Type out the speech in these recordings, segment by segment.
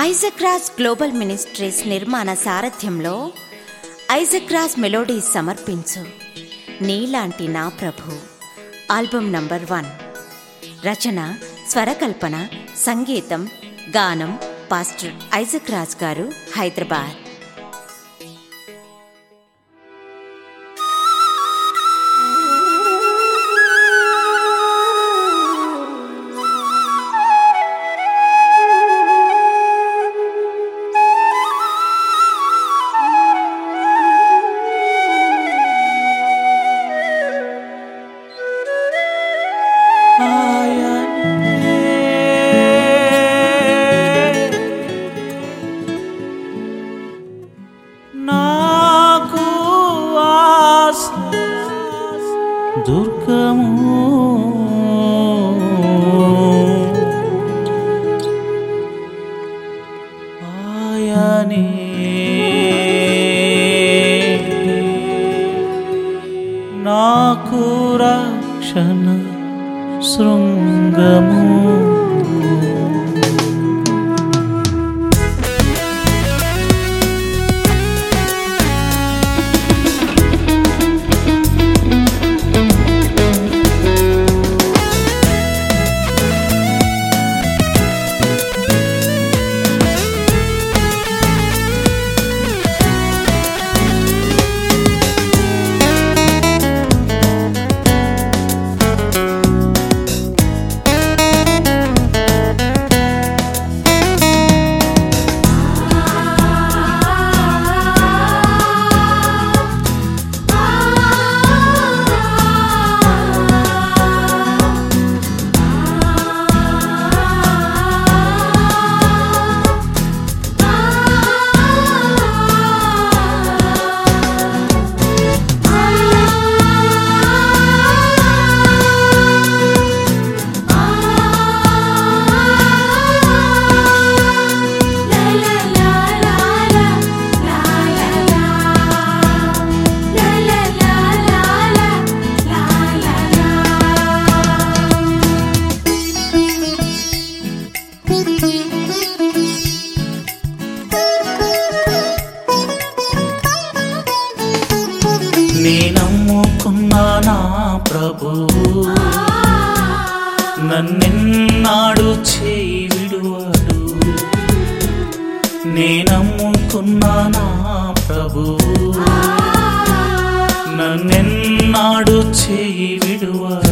ఐజక్రాస్ global ministries నిర్మాణ సారథ్యంలో ఐజక్రాస్ melodies సమర్పించు. నీలాంటి నా ప్రభు. Album number one. రచన స్వరకల్పన సంగీతం గానం పాస్టర్ ఐజక్రాజ్ గారు హైదరాబాద్. నాకు రక్షణ శృంగము నా ప్రభు. నన్నెన్నాడు చేయి విడువాడు నీ నా ప్రభు. నన్నెన్నాడు చేయి విడువాడు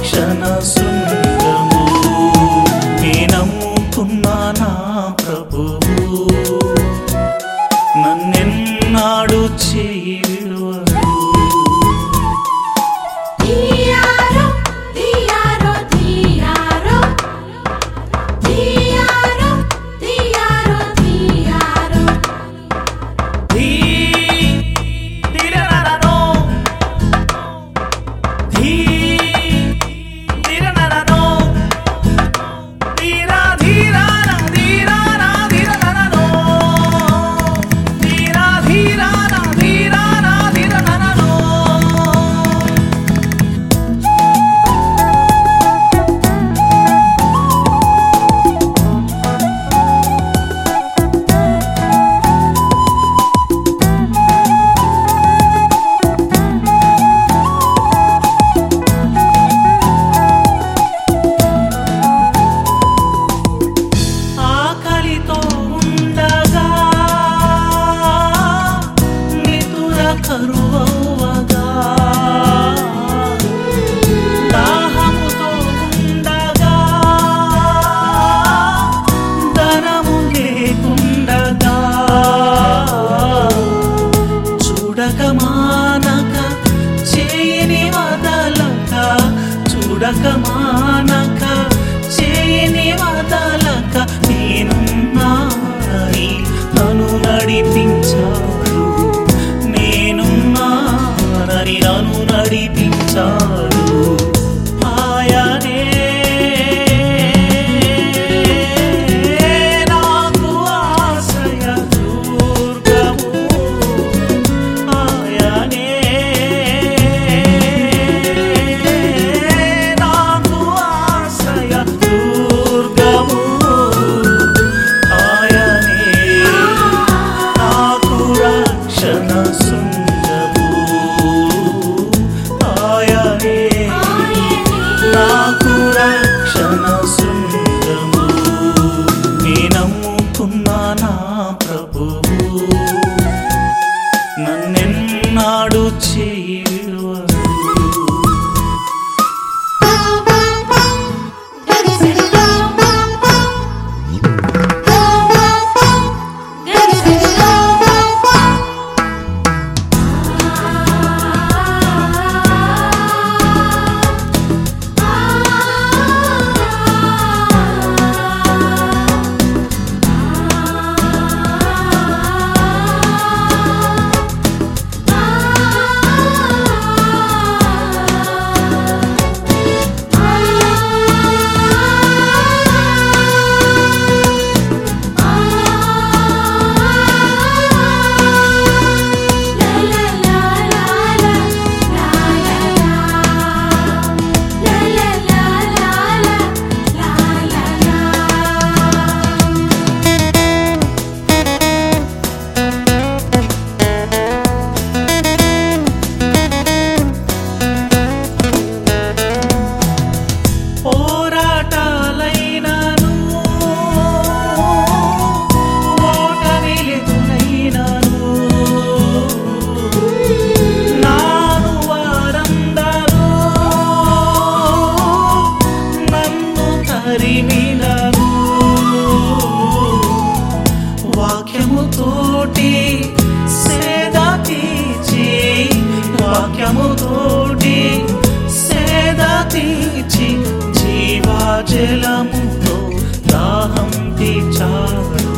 ಕ್ಷಣ ಸು का कमाना తరిమినను వాక్యముతోటి సేద తీచి వాక్యముతోటి సేద తీచి జీవాజలముతో దాహం తీర్చాడు.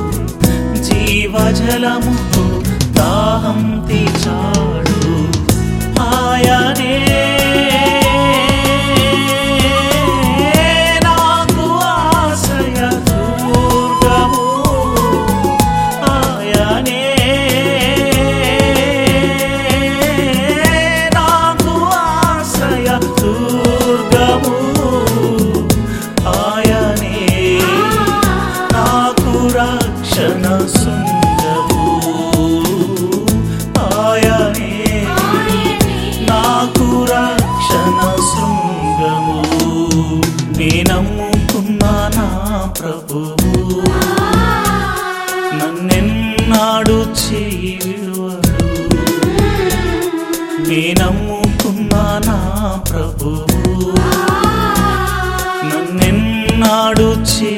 జీవజలముతో దాహం నేనమ్ముకున్నా నా ప్రభువు. నన్నెన్నాడు చేయి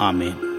Amen.